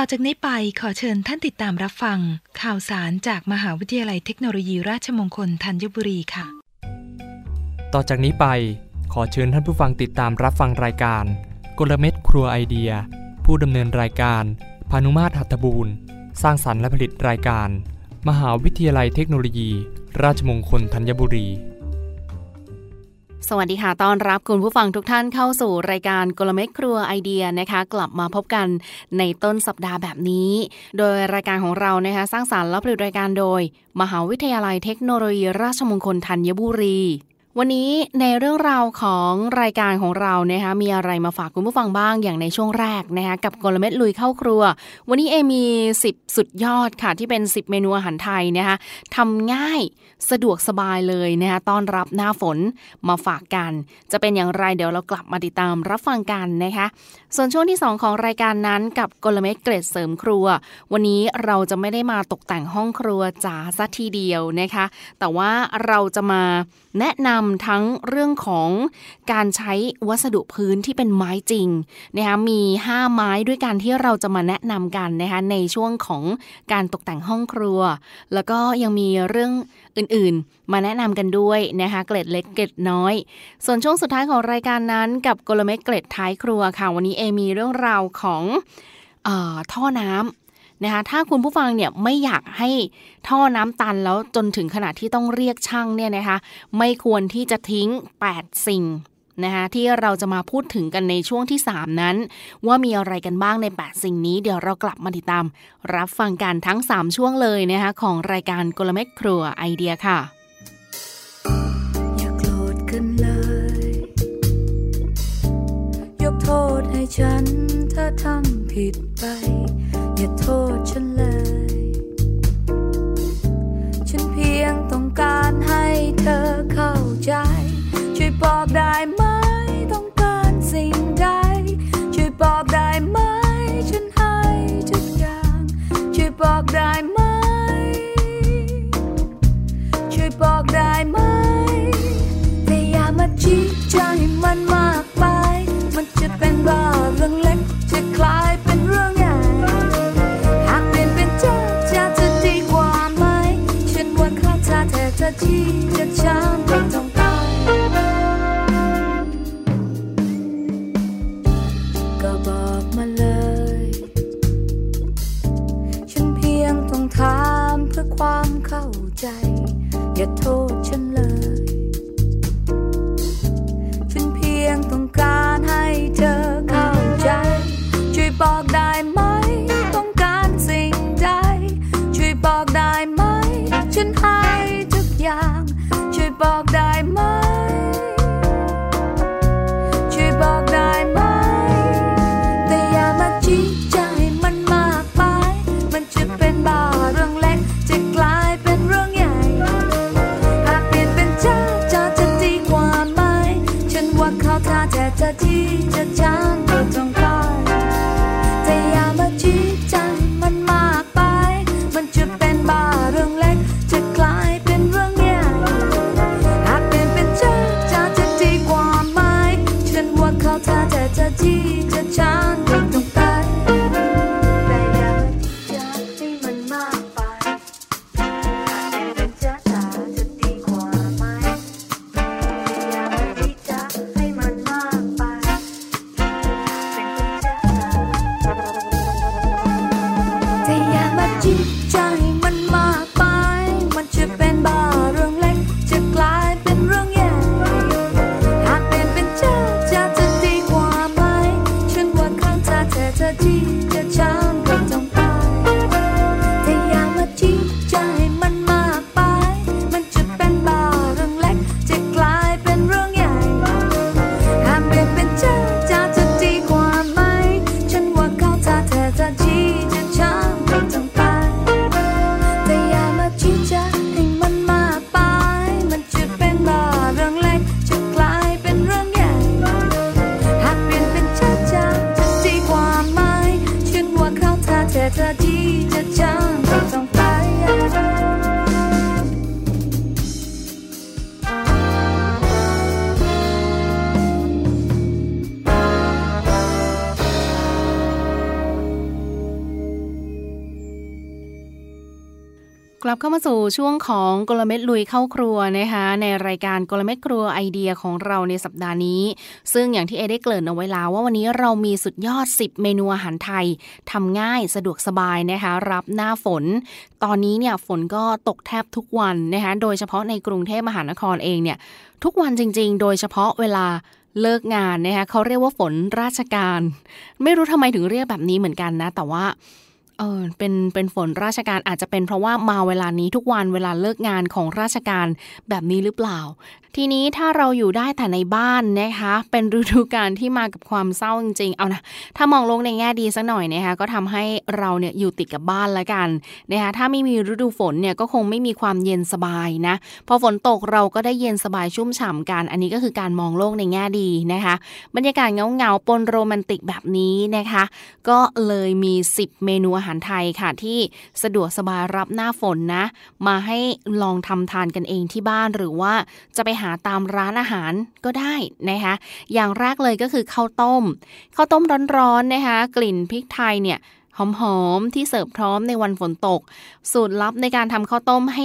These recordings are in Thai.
ต่อจากนี้ไปขอเชิญท่านติดตามรับฟัง ข่าวสารจากมหาวิทยาลัยเทคโนโลยีราชมงคลธัญบุรีค่ะ ต่อจากนี้ไปขอเชิญท่านผู้ฟังติดตามรับฟังรายการ กลเม็ดครัวไอเดีย ผู้ดำเนินรายการพานุมาตรหัตถบูรณ์ สร้างสรรค์และผลิตรายการ มหาวิทยาลัยเทคโนโลยี ราชมงคลธัญบุรี สวัสดีค่ะ ต้อนรับคุณผู้ฟังทุกท่านเข้าสู่รายการกลเม็ดครัวไอเดียนะคะ กลับมาพบกันในต้นสัปดาห์แบบนี้ โดยรายการของเรานะคะสร้างสารรค์และผลิตรายการโดย มหาวิทยาลัยเทคโนโลยีราชมงคลธัญบุรี วันนี้ในเรื่องราวของรายการของเรานะคะมีอะไรมาฝากคุณผู้ฟังบ้างอย่างในช่วงแรกนะคะกับกลเม็ดลุยเข้าครัว วันนี้เอมี 10 สุดยอดค่ะที่เป็น 10 เมนูอาหารไทยนะคะทำง่ายสะดวกสบายเลยนะคะต้อนรับหน้าฝนมาฝากกัน จะเป็นอย่างไรเดี๋ยวเรากลับมาติดตามรับฟังกันนะคะส่วนช่วงที่ 2 ของรายการนั้นกับกลเม็ดเกรดเสริมครัว วันนี้เราจะไม่ได้มาตกแต่งห้องครัวจ๋าซะทีเดียวนะคะแต่ว่าเราจะมาแนะนำทั้งเรื่องของการใช้วัสดุพื้นที่เป็นไม้จริงนะคะมี 5 ไม้ด้วยกันที่เราจะมาแนะนำกันนะคะในช่วงของการตกแต่งห้องครัว แล้วก็ยังมีเรื่องอื่นๆ มาแนะนำกันด้วยนะคะเกล็ดเล็กเกล็ดน้อย ส่วนช่วงสุดท้ายของรายการนั้น กับกลเม็ดเกล็ดท้ายครัวค่ะ วันนี้เอมีเรื่องราวของออท่อน้ำ นะคะถ้าคุณผู้ฟังเนี่ยไม่อยากให้ท่อน้ำตันแล้วจนถึงขนาดที่ต้องเรียกช่างเนี่ยนะคะไม่ควรที่จะทิ้ง 8 สิ่งนะคะที่เราจะมาพูดถึงกันในช่วงที่ 3 นั้น ว่ามีอะไรกันบ้างใน 8 สิ่งนี้ เดี๋ยวเรากลับมาติดตาม รับฟังกันทั้ง 3 ช่วงเลยนะคะของรายการกลเม็ดครัวไอเดียค่ะอย่าโกรธกันเลย ยกโทษให้ฉันถ้าทำผิดไป อย่าโทษฉันเลย ฉันเพียงต้องการให้เธอเข้าใจ ช่วยบอกได้ไหม ความเข้าใจ อย่าโทษฉันเลยฉัน เข้ามาสู่ช่วงของกลเม็ดลุยเข้าครัวนะคะในรายการกลเม็ดครัวไอเดียของเราในสัปดาห์นี้ ซึ่งอย่างที่เอได้เกริ่นเอาไว้แล้วว่าวันนี้เรามีสุดยอด 10 เมนูอาหารไทยทำง่ายสะดวกสบายนะคะรับหน้าฝน ตอนนี้เนี่ยฝนก็ตกแทบทุกวันนะคะโดยเฉพาะในกรุงเทพมหานครเองเนี่ยทุกวันจริง ๆ โดยเฉพาะเวลาเลิกงานนะคะเขาเรียกว่าฝนราชการ ไม่รู้ทำไมถึงเรียกแบบนี้เหมือนกันนะ แต่ว่า เออเป็นเป็นฝนราชการอาจจะเป็นเพราะว่ามาเวลานี้ทุกวันเวลาเลิกงานของราชการแบบนี้หรือเปล่า ทีนี้ถ้าเราอยู่ได้แต่ในบ้านนะคะ เป็นฤดูกาลที่มากับความเศร้าจริงๆ เอานะถ้ามองลงในแง่ดีสักหน่อยนะคะก็ทำให้เราเนี่ยอยู่ติดกับบ้านละกันนะคะถ้าไม่มีฤดูฝนเนี่ยก็คงไม่มีความเย็นสบายนะพอฝนตกเราก็ได้เย็นสบายชุ่มฉ่ำกัน อันนี้ก็คือการมองโลกในแง่ดีนะคะ บรรยากาศเงาๆปนโรแมนติกแบบนี้นะคะ ก็เลยมี 10 เมนูอาหารไทยค่ะที่สะดวกสบายรับหน้าฝนนะ มาให้ลองทำทานกันเองที่บ้านหรือว่าจะไปหาตามร้านอาหารก็ได้นะคะอย่างแรกเลยก็คือข้าวต้มข้าวต้มร้อนๆนะคะกลิ่นพริกไทยเนี่ยหอมๆที่เสิร์ฟพร้อมในวันฝนตก สูตรลับในการทำข้าวต้มให้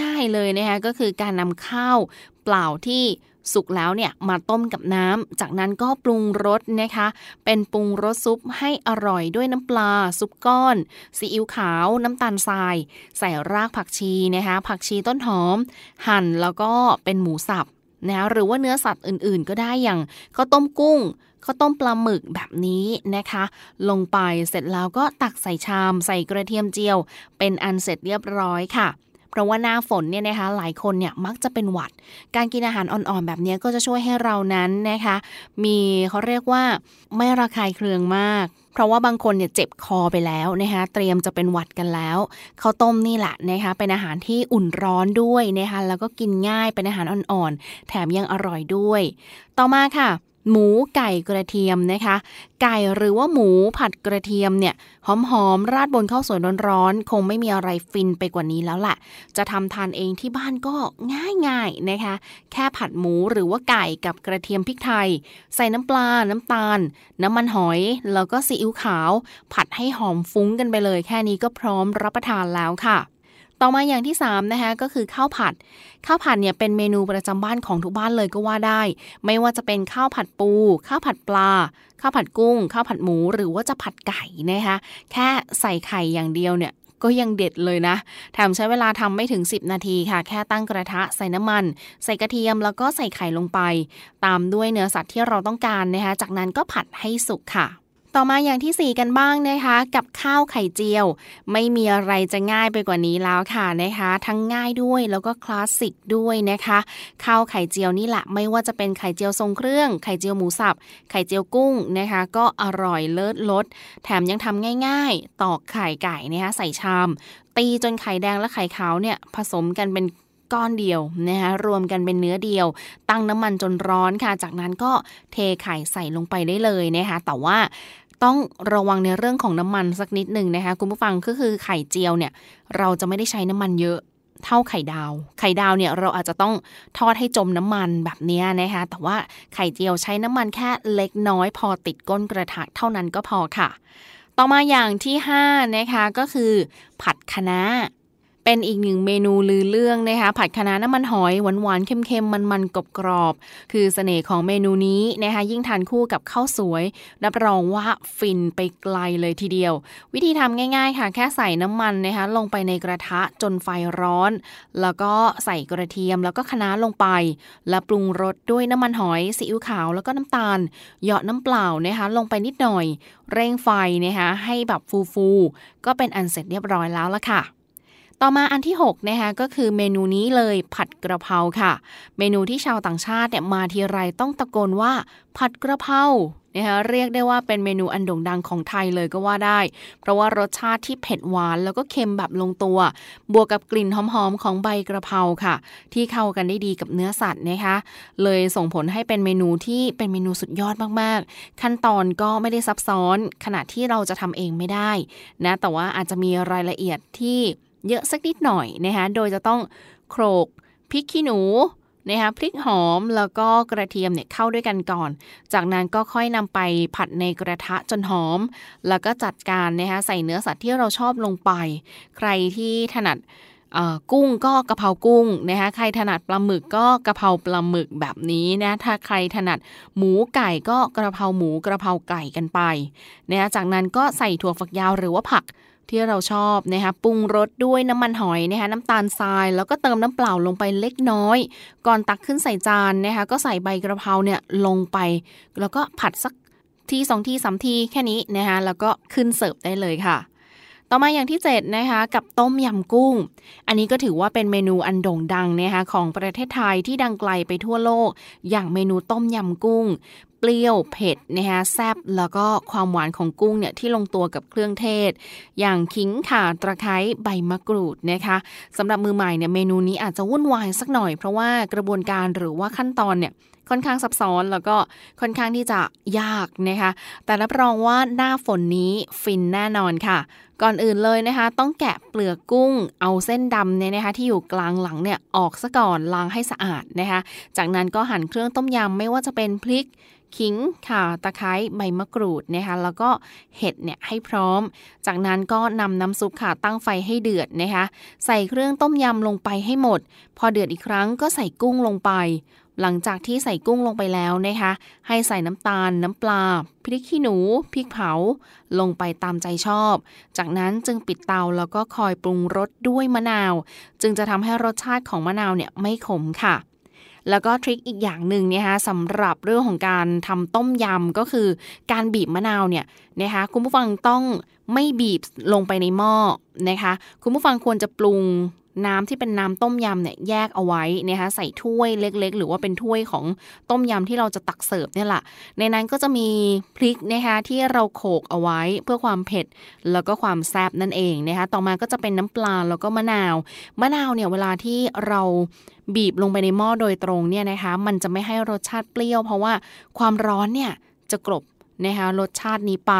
ง่ายๆเลยนะคะก็คือการนำข้าวเปล่าที่ สุกแล้วเนี่ยมาต้มกับน้ำ จากนั้นก็ปรุงรสนะคะ เป็นปรุงรสซุปให้อร่อยด้วยน้ำปลา ซุปก้อน ซีอิ๊วขาว น้ำตาลทราย ใส่รากผักชีนะคะ ผักชีต้นหอม หั่นแล้วก็เป็นหมูสับนะหรือว่าเนื้อสัตว์อื่นๆ ก็ได้อย่างข้าวต้มกุ้งข้าวต้มปลาหมึกแบบนี้นะคะ ลงไปเสร็จแล้วก็ตักใส่ชาม ใส่กระเทียมเจียว เป็นอันเสร็จเรียบร้อยค่ะ เพราะว่าหน้าฝนเนี่ยนะคะหลายคนเนี่ยมักจะเป็นหวัด การกินอาหารอ่อนๆ แบบนี้ก็จะช่วยให้เรานั้นนะคะมีเขาเรียกว่าไม่ระคายเคืองมาก เพราะว่าบางคนเนี่ยเจ็บคอไปแล้วนะคะเตรียมจะเป็นหวัดกันแล้วข้าวต้มนี่แหละนะคะเป็นอาหารที่อุ่นร้อนด้วยนะคะแล้วก็กินง่ายเป็นอาหารอ่อนๆ แถมยังอร่อยด้วย ต่อมาค่ะ หมูไก่กระเทียมนะคะ ไก่หรือว่าหมูผัดกระเทียมเนี่ยหอมๆราดบนข้าวสวยร้อนๆคงไม่มีอะไรฟินไปกว่านี้แล้วแหละจะทำทานเองที่บ้านก็ง่ายๆนะคะ แค่ผัดหมูหรือว่าไก่กับกระเทียมพริกไทย ใส่น้ำปลาน้ำตาล น้ำมันหอย แล้วก็ซีอิ๊วขาว ผัดให้หอมฟุ้งกันไปเลย แค่นี้ก็พร้อมรับประทานแล้วค่ะ ต่อมาอย่างที่3นะคะก็คือข้าวผัด ข้าวผัดเนี่ยเป็นเมนูประจำบ้านของทุกบ้านเลยก็ว่าได้ ไม่ว่าจะเป็นข้าวผัดปู ข้าวผัดปลา ข้าวผัดกุ้ง ข้าวผัดหมู หรือว่าจะผัดไก่นะคะแค่ใส่ไข่อย่างเดียวเนี่ยก็ยังเด็ดเลยนะ แถมใช้เวลาทำไม่ถึง 10 นาทีค่ะ แค่ตั้งกระทะใส่น้ำมัน ใส่กระเทียมแล้วก็ใส่ไข่ลงไป ตามด้วยเนื้อสัตว์ที่เราต้องการนะคะ จากนั้นก็ผัดให้สุกค่ะ ต่อมาอย่างที่ 4 กันบ้างนะคะ กับข้าวไข่เจียว ไม่มีอะไรจะง่ายไปกว่านี้แล้วค่ะนะคะ ทั้งง่ายด้วยแล้วก็คลาสสิกด้วยนะคะข้าวไข่เจียวนี่แหละไม่ว่าจะเป็นไข่เจียวทรงเครื่อง ไข่เจียวหมูสับไข่เจียวกุ้งนะคะ ก็อร่อยเลิศรสแถมยังทำง่าย ๆ ตอกไข่ไก่นะคะใส่ชาม ตีจนไข่แดงและไข่ขาวเนี่ยผสมกันเป็นก้อนเดียวนะคะรวมกันเป็นเนื้อเดียว ตั้งน้ำมันจนร้อนค่ะ จากนั้นก็เทไข่ใส่ลงไปได้เลยนะคะแต่ว่า ต้องระวังในเรื่องของน้ำมันสักนิดหนึ่งนะคะคุณผู้ฟังก็คือไข่เจียวเนี่ยเราจะไม่ได้ใช้น้ำมันเยอะเท่าไข่ดาว ไข่ดาวเนี่ยเราอาจจะต้องทอดให้จมน้ำมันแบบนี้นะคะ แต่ว่าไข่เจียวใช้น้ำมันแค่เล็กน้อยพอติดก้นกระทะเท่านั้นก็พอค่ะ ต่อมาอย่างที่5นะคะก็คือ ผัดคะน้า เป็นอีกหนึ่งเมนูลือเรื่องนะคะผัดคะน้าน้ำมันหอยหวานหวานๆเค็มๆมันๆกรอบๆคือเสน่ห์ของเมนูนี้นะคะยิ่งทานคู่กับข้าวสวย รับรองว่าฟินไปไกลเลยทีเดียว วิธีทำง่ายๆค่ะ แค่ใส่น้ำมันนะคะลงไปในกระทะจนไฟร้อน แล้วก็ใส่กระเทียมแล้วก็คะน้าลงไป แล้วปรุงรสด้วยน้ำมันหอยซีอิ๊วขาวแล้วก็น้ำตาลเหยาะน้ำเปล่านะคะลงไปนิดหน่อย เร่งไฟนะคะให้แบบฟูๆก็เป็นอันเสร็จเรียบร้อยแล้วละค่ะ ต่อมาอันที่6นะคะก็คือเมนูนี้เลยผัดกระเพราค่ะ เมนูที่ชาวต่างชาติเนี่ยมาทีไรต้องตะโกนว่าผัดกระเพรานะคะเรียกได้ว่าเป็นเมนูอันโด่งดังของไทยเลยก็ว่าได้ เพราะว่ารสชาติที่เผ็ดหวานแล้วก็เค็มแบบลงตัว บวกกับกลิ่นหอมๆของใบกระเพราค่ะ ที่เข้ากันได้ดีกับเนื้อสัตว์นะคะเลยส่งผลให้เป็นเมนูที่เป็นเมนูสุดยอดมากๆ ขั้นตอนก็ไม่ได้ซับซ้อนขณะที่เราจะทำเองไม่ได้นะแต่ว่าอาจจะมีรายละเอียดที่ เยอะสักนิดหน่อยนะคะโดยจะต้องโขลกพริกขี้หนูนะคะพริกหอมแล้วก็กระเทียมเนี่ยเข้าด้วยกันก่อน จากนั้นก็ค่อยนำไปผัดในกระทะจนหอม แล้วก็จัดการนะคะใส่เนื้อสัตว์ที่เราชอบลงไป ใครที่ถนัดกุ้งก็กะเพรากุ้งนะคะใครถนัดปลาหมึกก็กะเพราปลาหมึกแบบนี้นะถ้าใครถนัดหมูไก่ก็กระเพราหมูกระเพราไก่กันไปนะคะจากนั้นก็ใส่ถั่วฝักยาวหรือว่าผัก ที่เราชอบนะคะปรุงรสด้วยน้ำมันหอยนะคะน้ำตาลทราย แล้วก็เติมน้ำเปล่าลงไปเล็กน้อย ก่อนตักขึ้นใส่จานนะคะก็ใส่ใบกระเพราเนี่ยลงไป แล้วก็ผัดสักทีสองทีสามทีแค่นี้นะคะแล้วก็ขึ้นเสิร์ฟได้เลยค่ะต่อมาอย่างที่7นะคะกับต้มยำกุ้ง อันนี้ก็ถือว่าเป็นเมนูอันโด่งดังนะคะของประเทศไทยที่ดังไกลไปทั่วโลก อย่างเมนูต้มยำกุ้ง เปรี้ยวเผ็ดนะคะแซบแล้วก็ความหวานของกุ้งเนี่ยที่ลงตัวกับเครื่องเทศ อย่างขิงข่าตะไคร้ใบมะกรูดนะคะสำหรับมือใหม่เนี่ยเมนูนี้อาจจะวุ่นวายสักหน่อย เพราะว่ากระบวนการหรือว่าขั้นตอนเนี่ยค่อนข้างซับซ้อนแล้วก็ค่อนข้างที่จะยากนะคะ แต่รับรองว่าหน้าฝนนี้ฟินแน่นอนค่ะ ก่อนอื่นเลยนะคะ ต้องแกะเปลือกกุ้ง เอาเส้นดำเนี่ยนะคะที่อยู่กลางหลังเนี่ยออกซะก่อนล้างให้สะอาดนะคะ จากนั้นก็หั่นเครื่องต้มยำไม่ว่าจะเป็นพริก ขิงข่าตะไคร้ใบมะกรูดนะคะแล้วก็เห็ดเนี่ยให้พร้อม จากนั้นก็นำน้ำซุปค่ะตั้งไฟให้เดือดนะคะใส่เครื่องต้มยำลงไปให้หมด พอเดือดอีกครั้งก็ใส่กุ้งลงไป หลังจากที่ใส่กุ้งลงไปแล้วนะคะให้ใส่น้ำตาล น้ำปลา พริกขี้หนู พริกเผา ลงไปตามใจชอบ จากนั้นจึงปิดเตาแล้วก็คอยปรุงรสด้วยมะนาว จึงจะทำให้รสชาติของมะนาวเนี่ยไม่ขมค่ะ แล้วก็ทริคอีกอย่างหนึ่งนะคะสำหรับเรื่องของการทำต้มยำก็คือการบีบมะนาวเนี่ยนะคะคุณผู้ฟังต้องไม่บีบลงไปในหม้อนะคะคุณผู้ฟังควรจะปรุง น้ำที่เป็นน้ำต้มยำเนี่ยแยกเอาไว้นะคะใส่ถ้วยเล็ก ๆ หรือว่าเป็นถ้วยของต้มยำที่เราจะตักเสิร์ฟเนี่ยแหละในนั้นก็จะมีพริกนะคะที่เราโขกเอาไว้เพื่อความเผ็ดแล้วก็ความแซ่บนั่นเองนะคะต่อมาก็จะเป็นน้ำปลาแล้วก็มะนาวมะนาวเนี่ยเวลาที่เราบีบลงไปในหม้อโดยตรงเนี่ยนะคะมันจะไม่ให้รสชาติเปรี้ยว เพราะว่าความร้อนเนี่ยจะกลบ นะคะรสชาตินี้ไป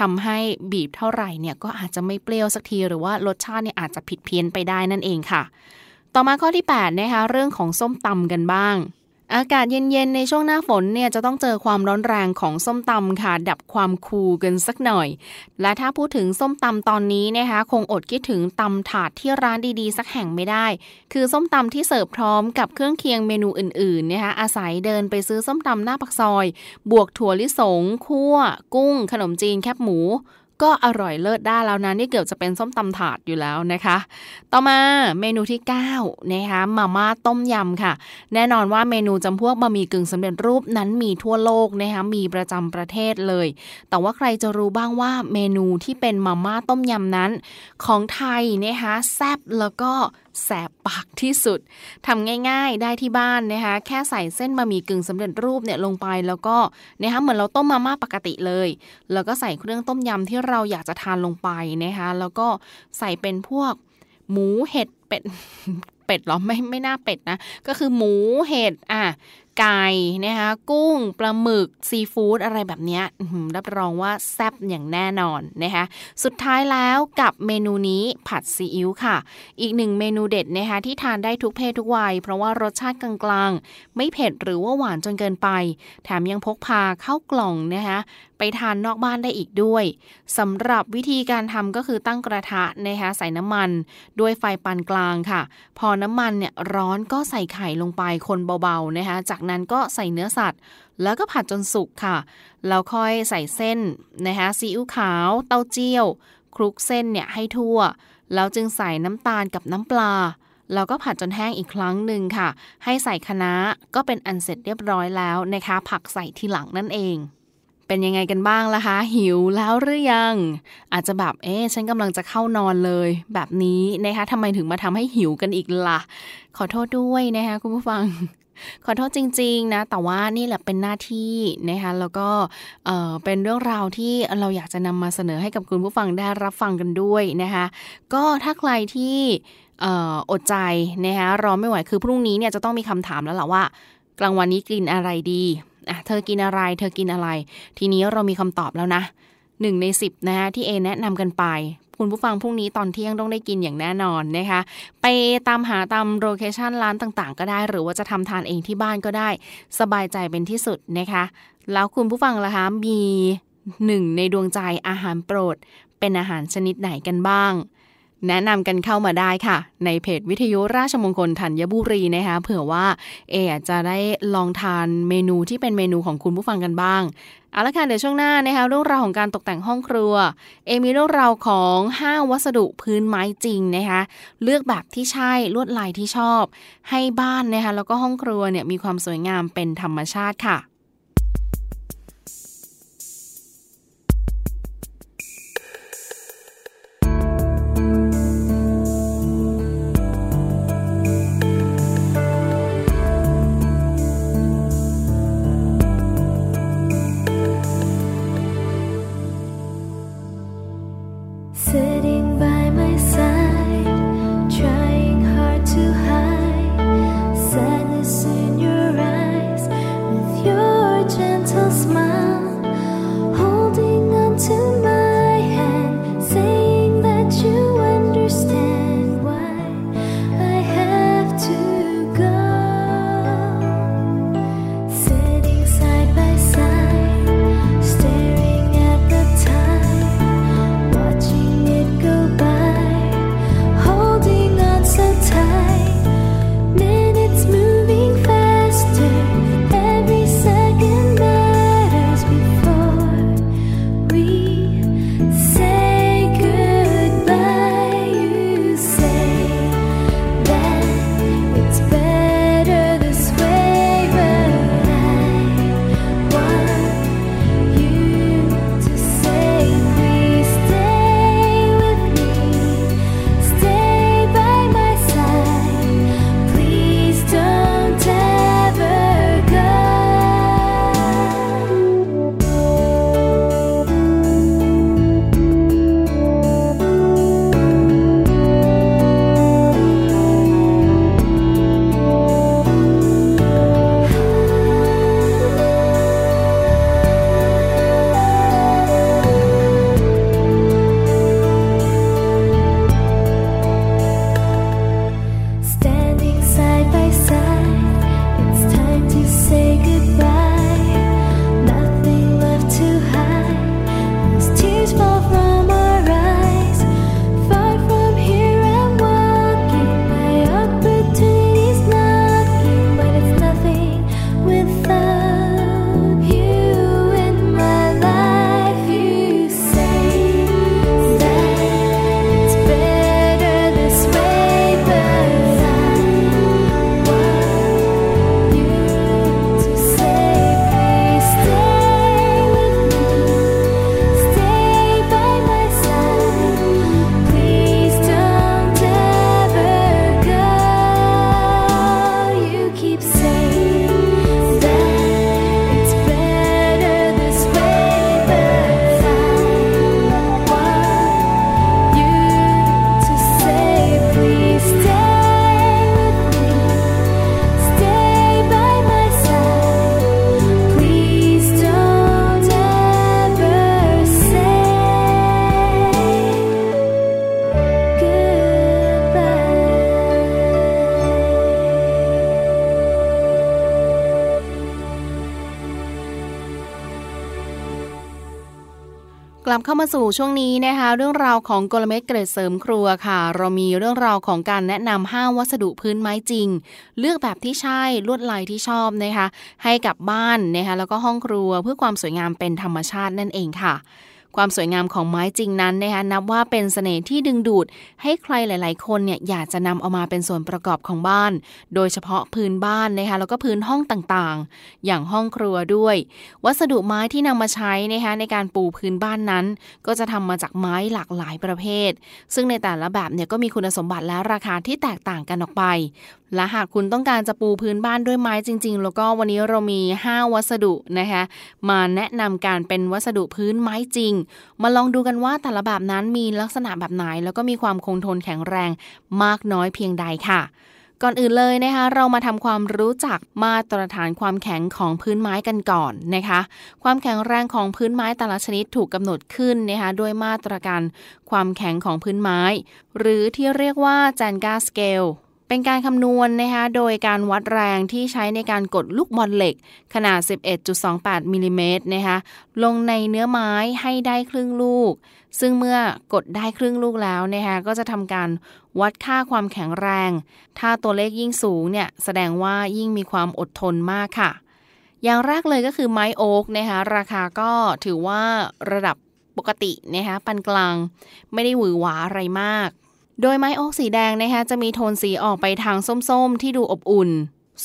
ทำให้บีบเท่าไหร่เนี่ยก็อาจจะไม่เปรี้ยวสักที หรือว่ารสชาติเนี่ยอาจจะผิดเพี้ยนไปได้นั่นเองค่ะ ต่อมาข้อที่8นะคะเรื่องของส้มตำกันบ้าง อากาศเย็นๆ ในช่วงหน้าฝนเนี่ยจะต้องเจอความร้อนแรงของส้มตำค่ะ ดับความคูลกันสักหน่อย และถ้าพูดถึงส้มตำตอนนี้นะคะ คงอดคิดถึงตำถาดที่ร้านดีๆ สักแห่งไม่ได้ คือส้มตำที่เสิร์ฟพร้อมกับเครื่องเคียงเมนูอื่นๆนะคะอาศัยเดินไปซื้อส้มตำหน้าปักซอย บวกถั่วลิสงคั่ว กุ้ง ขนมจีนแคบหมู ก็อร่อยเลิศได้แล้วนะนี่เกือบจะเป็นส้มตำถาดอยู่แล้วนะคะ ต่อมาเมนูที่9นะคะมาม่าต้มยำค่ะ แน่นอนว่าเมนูจำพวกบะหมี่กึ่งสำเร็จรูปนั้นมีทั่วโลกนะคะมีประจำประเทศเลย แต่ว่าใครจะรู้บ้างว่าเมนูที่เป็นมาม่าต้มยำนั้น ของไทยนะคะแซ่บแล้วก็ แสบปากที่สุดทำง่ายๆได้ที่บ้านนะคะแค่ใส่เส้นบะหมี่กึ่งสำเร็จรูปเนี่ยลงไปแล้วก็นะคะเหมือนเราต้มมาม่าปกติเลย แล้วก็ใส่เครื่องต้มยำที่เราอยากจะทานลงไปนะคะแล้วก็ใส่เป็นพวกหมูเห็ดเป็ดเป็ดหรอไม่ไม่น่าเป็ดนะ ก็คือหมูเห็ดอะ ไก่นะคะกุ้งปลาหมึกซีฟู้ดอะไรแบบนี้รับรองว่าแซ่บอย่างแน่นอนนะคะสุดท้ายแล้วกับเมนูนี้ผัดซีอิ๊วค่ะ อีกหนึ่งเมนูเด็ดนะคะที่ทานได้ทุกเพศทุกวัย เพราะว่ารสชาติกลางๆ ไม่เผ็ดหรือว่าหวานจนเกินไป แถมยังพกพาเข้ากล่องนะคะไปทานนอกบ้านได้อีกด้วยสำหรับวิธีการทำก็คือตั้งกระทะนะคะใส่น้ำมัน ด้วยไฟปานกลางค่ะ พอน้ำมันเนี่ยร้อนก็ใส่ไข่ลงไปคนเบาๆนะคะจากนั้นก็ใส่เนื้อสัตว์ แล้วก็ผัดจนสุกค่ะ แล้วค่อยใส่เส้นนะคะซีอิ๊วขาว เต้าเจี้ยว คลุกเส้นเนี่ยให้ทั่ว แล้วจึงใส่น้ำตาลกับน้ำปลา แล้วก็ผัดจนแห้งอีกครั้งหนึ่งค่ะ ให้ใส่คะน้าก็เป็นอันเสร็จเรียบร้อยแล้วนะคะ ผักใส่ทีหลังนั่นเองเป็นยังไงกันบ้างล่ะคะ หิวแล้วหรือยัง อาจจะแบบเอ๊ะฉันกำลังจะเข้านอนเลย แบบนี้นะคะทำไมถึงมาทำให้หิวกันอีกล่ะ ขอโทษด้วยนะคะคุณผู้ฟัง ขอโทษจริง ๆ นะ แต่ว่านี่แหละเป็นหน้าที่นะคะแล้วก็เเป็นเรื่องราวที่เราอยากจะนำมาเสนอให้กับคุณผู้ฟังได้รับฟังกันด้วยนะคะก็ถ้าใครที่อออดใจนะคะรอไม่ไหวคือพรุ่งนี้เนี่ยจะต้องมีคำถามแล้วล่ะว่า กลางวันนี้กินอะไรดีอะเธอกินอะไร เธอกินอะไร ทีนี้เรามีคำตอบแล้วนะหนึ่งในสิบนะคะที่เอแนะนำกันไป คุณผู้ฟังพรุ่งนี้ตอนเที่ยงต้องได้กินอย่างแน่นอนนะคะ ไปตามหาตามโลเคชันร้านต่างๆ ก็ได้ หรือว่าจะทำทานเองที่บ้านก็ได้ สบายใจเป็นที่สุดนะคะ แล้วคุณผู้ฟังล่ะคะมีหนึ่งในดวงใจอาหารโปรด เป็นอาหารชนิดไหนกันบ้าง แนะนำกันเข้ามาได้ค่ะ ในเพจวิทยุราชมงคลธัญบุรีนะคะเผื่อว่าเอจจะได้ลองทานเมนูที่เป็นเมนูของคุณผู้ฟังกันบ้างเอาละค่ะเดี๋ยวช่วงหน้านะคะเรื่องราวของการตกแต่งห้องครัว เอมีเรื่องราวของ5วัสดุพื้นไม้จริงนะคะเลือกแบบที่ใช่ลวดลายที่ชอบ ให้บ้านนะคะแล้วก็ห้องครัวเนี่ยมีความสวยงามเป็นธรรมชาติค่ะ สู่ช่วงนี้นะคะ เรื่องราวของกลเม็ดเกรดเสริมครัวค่ะ เรามีเรื่องราวของการแนะนำห้าวัสดุพื้นไม้จริง เลือกแบบที่ใช่ลวดลายที่ชอบนะคะ ให้กับบ้านนะคะแล้วก็ห้องครัวเพื่อความสวยงามเป็นธรรมชาตินั่นเองค่ะ ความสวยงามของไม้จริงนั้นนะคะนับว่าเป็นเสน่ห์ที่ดึงดูด ให้ใครหลาย ๆ คนเนี่ยอยากจะนำเอามาเป็นส่วนประกอบของบ้าน โดยเฉพาะพื้นบ้านนะคะแล้วก็พื้นห้องต่างๆ อย่างห้องครัวด้วย วัสดุไม้ที่นำมาใช้นะคะในการปูพื้นบ้านนั้น ก็จะทำมาจากไม้หลากหลายประเภท ซึ่งในแต่ละแบบเนี่ยก็มีคุณสมบัติและราคาที่แตกต่างกันออกไป และหากคุณต้องการจะปูพื้นบ้านด้วยไม้จริง ๆ แล้วก็วันนี้เรามี 5 วัสดุนะคะมาแนะนำการเป็นวัสดุพื้นไม้จริงมาลองดูกันว่าแต่ละแบบนั้นมีลักษณะแบบไหน แล้วก็มีความคงทนแข็งแรงมากน้อยเพียงใดค่ะก่อนอื่นเลยนะคะเรามาทำความรู้จักมาตรฐานความแข็งของพื้นไม้กันก่อนนะคะ ความแข็งแรงของพื้นไม้แต่ละชนิดถูกกำหนดขึ้นนะคะด้วยมาตรการความแข็งของพื้นไม้ หรือที่เรียกว่า j a n g a Scale เเป็นการคำนวณนะคะโดยการวัดแรงที่ใช้ในการกดลูกบอลเหล็ก ขนาด 11.28มิลิเมตรนะคะลงในเนื้อไม้ให้ได้ครึ่งลูก ซึ่งเมื่อกดได้ครึ่งลูกแล้วนะคะก็จะทำการวัดค่าความแข็งแรง ถ้าตัวเลขยิ่งสูงเนี่ยแสดงว่ายิ่งมีความอดทนมากค่ะ อย่างแรกเลยก็คือไม้โอ๊กนะคะราคาก็ถือว่าระดับปกตินะคะปานกลาง ไม่ได้หวือหวาอะไรมาก โดยไม้โอ๊กสีแดงนะคะจะมีโทนสีออกไปทางส้มๆ ที่ดูอบอุ่น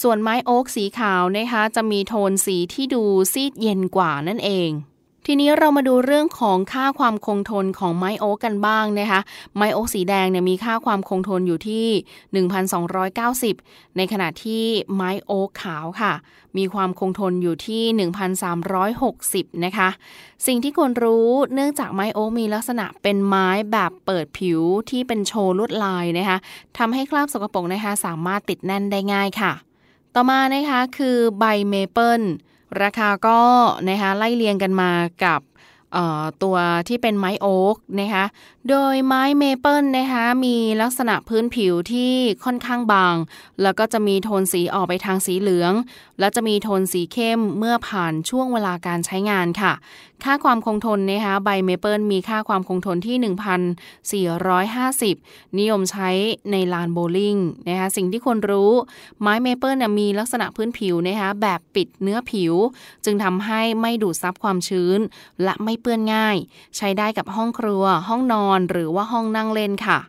ส่วนไม้โอ๊กสีขาวนะคะจะมีโทนสีที่ดูซีดเย็นกว่านั่นเอง ทีนี้เรามาดูเรื่องของค่าความคงทนของไม้โอ๊กกันบ้างนะคะ ไม้โอ๊กสีแดงเนี่ยมีค่าความคงทนอยู่ที่ 1,290 ในขณะที่ไม้โอ๊กขาวค่ะ มีความคงทนอยู่ที่ 1,360 นะคะ สิ่งที่ควรรู้เนื่องจากไม้โอ๊กมีลักษณะเป็นไม้แบบเปิดผิวที่เป็นโชว์ลวดลายนะคะทำให้คราบสกปรกนะคะสามารถติดแน่นได้ง่ายค่ะ ต่อมานะคะคือใบเมเปิล ราคาก็นะคะไล่เรียงกันมากับ ตัวที่เป็นไม้โอ๊กนะคะ โดยไม้เมเปิลนะคะมีลักษณะพื้นผิวที่ค่อนข้างบาง แล้วก็จะมีโทนสีออกไปทางสีเหลือง และจะมีโทนสีเข้มเมื่อผ่านช่วงเวลาการใช้งานค่ะ ค่าความคงทนนะคะไม้เมเปิลมีค่าความคงทนที่ 1,450 นิยมใช้ในลานโบว์ลิ่งนะคะสิ่งที่ควรรู้ไม้เมเปิลมีลักษณะพื้นผิวนะคะแบบปิดเนื้อผิว จึงทำให้ไม่ดูดซับความชื้นและไม่เปื้อนง่าย ใช้ได้กับห้องครัว ห้องนอนหรือว่าห้องนั่งเล่นค่ะ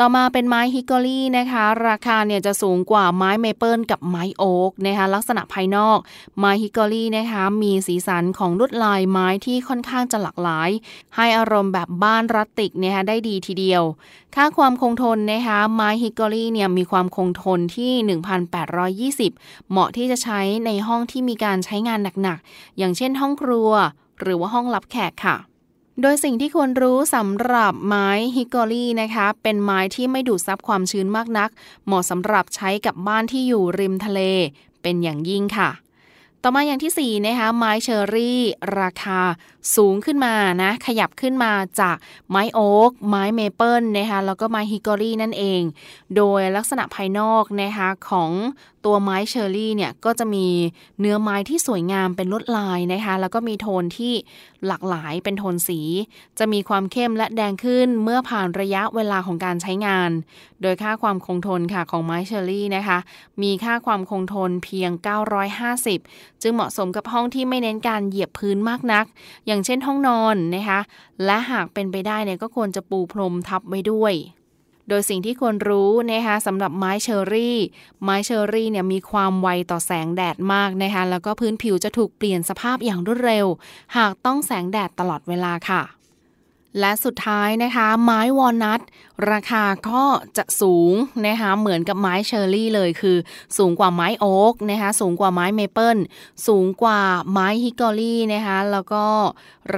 ต่อมาเป็นไม้ฮิกกอรี่นะคะ ราคาเนี่ยจะสูงกว่าไม้เมเปิลกับไม้โอ๊กนะคะ ลักษณะภายนอก ไม้ฮิกกอรี่นะคะ มีสีสันของลวดลายไม้ที่ค่อนข้างจะหลากหลาย ให้อารมณ์แบบบ้าน rustic นะคะได้ดีทีเดียว ค่าความคงทนนะคะ ไม้ฮิกกอรี่เนี่ยมีความคงทนที่ 1,820 เหมาะที่จะใช้ในห้องที่มีการใช้งานหนักๆ อย่างเช่นห้องครัว หรือว่าห้องรับแขกค่ะ โดยสิ่งที่ควรรู้สำหรับไม้ฮิกกอรี่นะคะ เป็นไม้ที่ไม่ดูดซับความชื้นมากนัก เหมาะสำหรับใช้กับบ้านที่อยู่ริมทะเลเป็นอย่างยิ่งค่ะ ต่อมาอย่างที่4นะคะไม้เชอร์รี่ ราคา สูงขึ้นมานะขยับขึ้นมาจากไม้โอ๊กไม้เมเปิลนะคะแล้วก็ไม้ฮิกกอรี่นั่นเอง โดยลักษณะภายนอกนะคะของตัวไม้เชอรี่เนี่ยก็จะมีเนื้อไม้ที่สวยงามเป็นลวดลายนะคะแล้วก็มีโทนที่หลากหลายเป็นโทนสี จะมีความเข้มและแดงขึ้นเมื่อผ่านระยะเวลาของการใช้งาน โดยค่าความคงทนค่ะของไม้เชอรี่นะคะมีค่าความคงทนเพียง 950 จึงเหมาะสมกับห้องที่ไม่เน้นการเหยียบพื้นมากนัก อย่างเช่นห้องนอนนะคะและหากเป็นไปได้เนี่ยก็ควรจะปูพรมทับไว้ด้วยโดยสิ่งที่ควรรู้นะคะสำหรับไม้เชอร์รี่ ไม้เชอร์รี่เนี่ยมีความไวต่อแสงแดดมากนะคะแล้วก็พื้นผิวจะถูกเปลี่ยนสภาพอย่างรวดเร็ว หากต้องแสงแดดตลอดเวลาค่ะ และสุดท้ายนะคะ ไม้วอลนัท ราคาก็จะสูงนะคะเหมือนกับไม้เชอร์รี่เลยคือ สูงกว่าไม้โอ๊กนะคะสูงกว่าไม้เมเปิลสูงกว่าไม้ฮิกกอรี่นะคะแล้วก็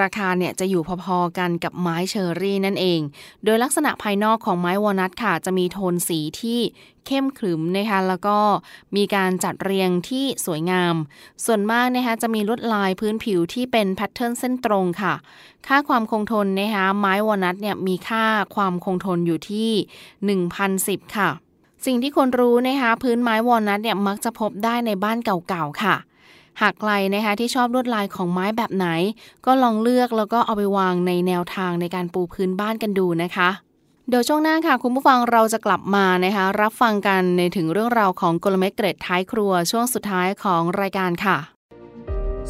ราคาเนี่ยจะอยู่พอๆกันกับไม้เชอร์รี่นั่นเอง โดยลักษณะภายนอกของไม้วอลนัทค่ะจะมีโทนสีที่เข้มขรึมนะคะแล้วก็มีการจัดเรียงที่สวยงาม ส่วนมากนะคะจะมีลวดลายพื้นผิวที่เป็น pattern เส้นตรงค่ะ ค่าความคงทนนะคะไม้วอลนัทเนี่ยมีค่าความคงทนอยู่อยู่ที่ 1,010 ค่ะ สิ่งที่ควรรู้นะคะพื้นไม้วอลนัทเนี่ยมักจะพบได้ในบ้านเก่าๆค่ะ หากใครนะคะที่ชอบลวดลายของไม้แบบไหน ก็ลองเลือกแล้วก็เอาไปวางในแนวทางในการปูพื้นบ้านกันดูนะคะเดี๋ยวช่วงหน้าค่ะ คุณผู้ฟังเราจะกลับมานะคะ รับฟังกันในถึงเรื่องราวของกลเม็ดเกรดท้ายครัวช่วงสุดท้ายของรายการค่ะ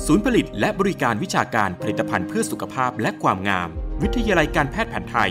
ศูนย์ผลิตและบริการวิชาการผลิตภัณฑ์เพื่อสุขภาพและความงาม วิทยาลัยการแพทย์แผนไทย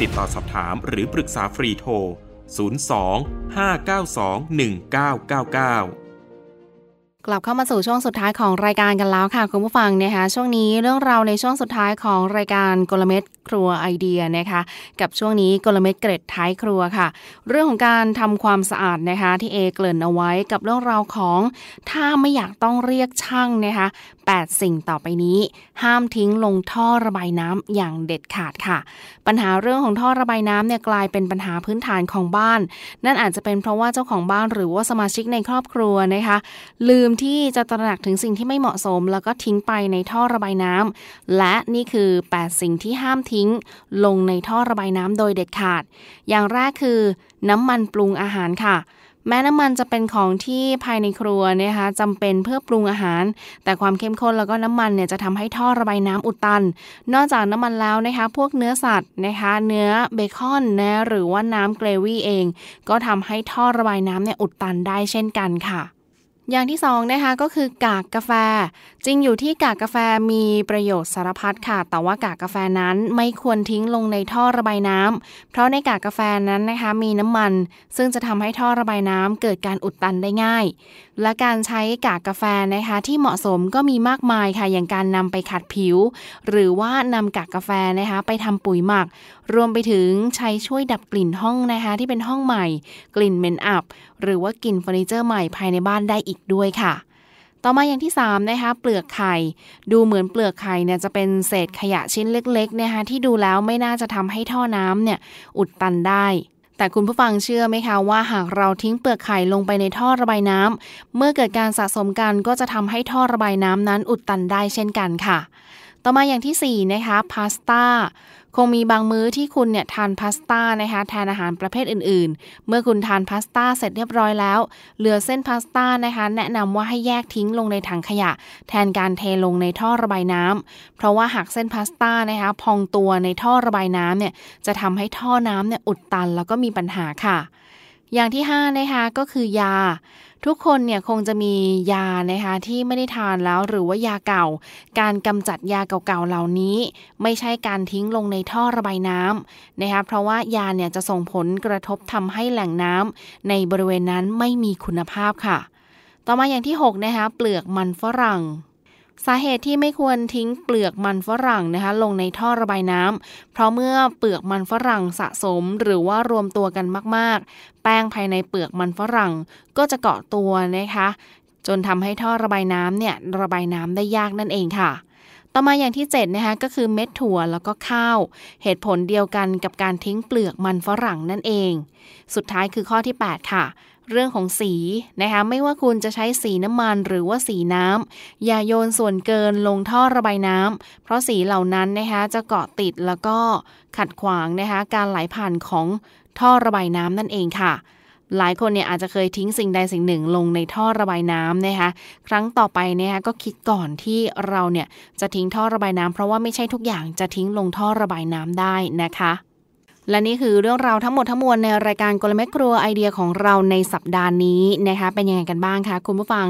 ติดต่อสอบถามหรือปรึกษาฟรีโทร 02 592 1999กลับเข้ามาสู่ช่วงสุดท้ายของรายการกันแล้วค่ะคุณผู้ฟังนะคะช่วงนี้เรื่องราวในช่วงสุดท้ายของรายการกลเม็ด ครัวไอเดียนะคะ กับช่วงนี้กลเม็ดเกร็ดท้ายครัวค่ะ เรื่องของการทำความสะอาดนะคะ ที่เอเกริ่นเอาไว้กับเรื่องราวของถ้าไม่อยากต้องเรียกช่างนะคะ 8 สิ่งต่อไปนี้ ห้ามทิ้งลงท่อระบายน้ำอย่างเด็ดขาดค่ะ ปัญหาเรื่องของท่อระบายน้ำเนี่ยกลายเป็นปัญหาพื้นฐานของบ้าน นั่นอาจจะเป็นเพราะว่าเจ้าของบ้านหรือว่าสมาชิกในครอบครัวนะคะ ลืมที่จะตระหนักถึงสิ่งที่ไม่เหมาะสม แล้วก็ทิ้งไปในท่อระบายน้ำและนี่คือ 8 สิ่งที่ห้ามทิ้งลงในท่อระบายน้ำโดยเด็ดขาด อย่างแรกคือ น้ำมันปรุงอาหารค่ะแม้น้ำมันจะเป็นของที่ภายในครัวนะคะจำเป็นเพื่อปรุงอาหาร แต่ความเข้มข้นแล้วก็น้ำมันเนี่ยจะทำให้ท่อระบายน้ำอุดตัน นอกจากน้ำมันแล้วนะคะพวกเนื้อสัตว์นะคะเนื้อเบคอนนะหรือว่าน้ำเกรวี่เอง ก็ทำให้ท่อระบายน้ำเนี่ยอุดตันได้เช่นกันค่ะ อย่างที่สองนะคะก็คือกากกาแฟ จริงอยู่ที่กากกาแฟมีประโยชน์สารพัดค่ะ แต่ว่ากากกาแฟนั้นไม่ควรทิ้งลงในท่อระบายน้ำเพราะในกากกาแฟนั้นนะคะมีน้ำมัน ซึ่งจะทำให้ท่อระบายน้ำเกิดการอุดตันได้ง่าย และการใช้กากกาแฟนะคะ ที่เหมาะสมก็มีมากมายค่ะ อย่างการนำไปขัดผิว หรือว่านำกากกาแฟนะคะ ไปทำปุ๋ยหมัก รวมไปถึงใช้ช่วยดับกลิ่นห้องนะคะ ที่เป็นห้องใหม่ กลิ่นเหม็นอับ หรือว่ากลิ่นเฟอร์นิเจอร์ใหม่ภายในบ้านได้อีกด้วยค่ะต่อมาอย่างที่3นะคะเปลือกไข่ ดูเหมือนเปลือกไข่เนี่ยจะเป็นเศษขยะชิ้นเล็กๆนะคะที่ดูแล้วไม่น่าจะทำให้ท่อน้ำเนี่ยอุดตันได้ แต่คุณผู้ฟังเชื่อไหมคะว่าหากเราทิ้งเปลือกไข่ลงไปในท่อระบายน้ำเมื่อเกิดการสะสมกันก็จะทำให้ท่อระบายน้ำนั้นอุดตันได้เช่นกันค่ะ ต่อมาอย่างที่4นะคะพาสต้าคงมีบางมื้อที่คุณเนี่ยทานพาสต้านะคะแทนอาหารประเภทอื่นๆ เมื่อคุณทานพาสต้าเสร็จเรียบร้อยแล้ว เหลือเส้นพาสต้านะคะแนะนำว่าให้แยกทิ้งลงในถังขยะ แทนการเทลงในท่อระบายน้ำเพราะว่าหากเส้นพาสต้านะคะพองตัวในท่อระบายน้ำเนี่ยจะทำให้ท่อน้ำเนี่ยอุดตันแล้วก็มีปัญหาค่ะ อย่างที่5นะคะก็คือยา ทุกคนเนี่ยคงจะมียานะคะที่ไม่ได้ทานแล้วหรือว่ายาเก่า การกำจัดยาเก่าๆเหล่านี้ ไม่ใช่การทิ้งลงในท่อระบายน้ำนะคะเพราะว่ายาเนี่ยจะส่งผลกระทบทำให้แหล่งน้ำในบริเวณนั้นไม่มีคุณภาพค่ะ ต่อมาอย่างที่6นะคะเปลือกมันฝรั่ง สาเหตุที่ไม่ควรทิ้งเปลือกมันฝรั่งนะคะลงในท่อระบายน้ำเพราะเมื่อเปลือกมันฝรั่งสะสมหรือว่ารวมตัวกันมาก ๆ แป้งภายในเปลือกมันฝรั่งก็จะเกาะตัวนะคะ จนทำให้ท่อระบายน้ำเนี่ยระบายน้ำได้ยากนั่นเองค่ะต่อมาอย่างที่7นะคะก็คือเม็ดถั่วแล้วก็ข้าว เหตุผลเดียวกันกับการทิ้งเปลือกมันฝรั่งนั่นเอง สุดท้ายคือข้อที่ 8 ค่ะ เรื่องของสีนะคะไม่ว่าคุณจะใช้สีน้ำมันหรือว่าสีน้ำอย่าโยนส่วนเกินลงท่อระบายน้ำเพราะสีเหล่านั้นนะคะจะเกาะติดแล้วก็ขัดขวางนะคะการไหลผ่านของท่อระบายน้ำนั่นเองค่ะ หลายคนเนี่ยอาจจะเคยทิ้งสิ่งใดสิ่งหนึ่งลงในท่อระบายน้ำนะคะครั้งต่อไปนะคะก็คิดก่อนที่เราเนี่ยจะทิ้งท่อระบายน้ำเพราะว่าไม่ใช่ทุกอย่างจะทิ้งลงท่อระบายน้ำได้นะคะ และนี่คือเรื่องราวทั้งหมดทั้งมวลในรายการกลเม็ดครัวไอเดียของเราในสัปดาห์นี้นะคะ เป็นยังไงกันบ้างคะคุณผู้ฟัง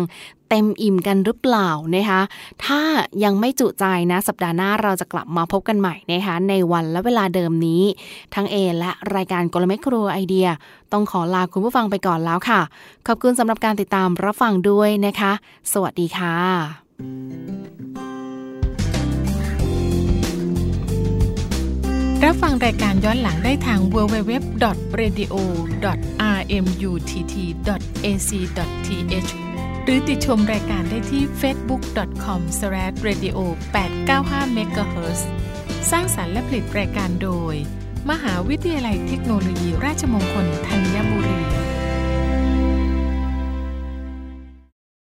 เต็มอิ่มกันหรือเปล่านะคะ ถ้ายังไม่จุใจนะ สัปดาห์หน้าเราจะกลับมาพบกันใหม่นะคะ ในวันและเวลาเดิมนี้ ทั้งเอและรายการกลเม็ดครัวไอเดีย ต้องขอลาคุณผู้ฟังไปก่อนแล้วค่ะ ขอบคุณสำหรับการติดตามรับฟังด้วยนะคะ สวัสดีค่ะ รับฟังรายการย้อนหลังได้ทาง www.radio.rmutt.ac.th หรือติดชมรายการได้ที่ facebook.com/radio895 MHz สร้างสารรค์และผลิตรายการโดย มหาวิทยาลัยเทคโนโลยีราชมงคลธัญบุรี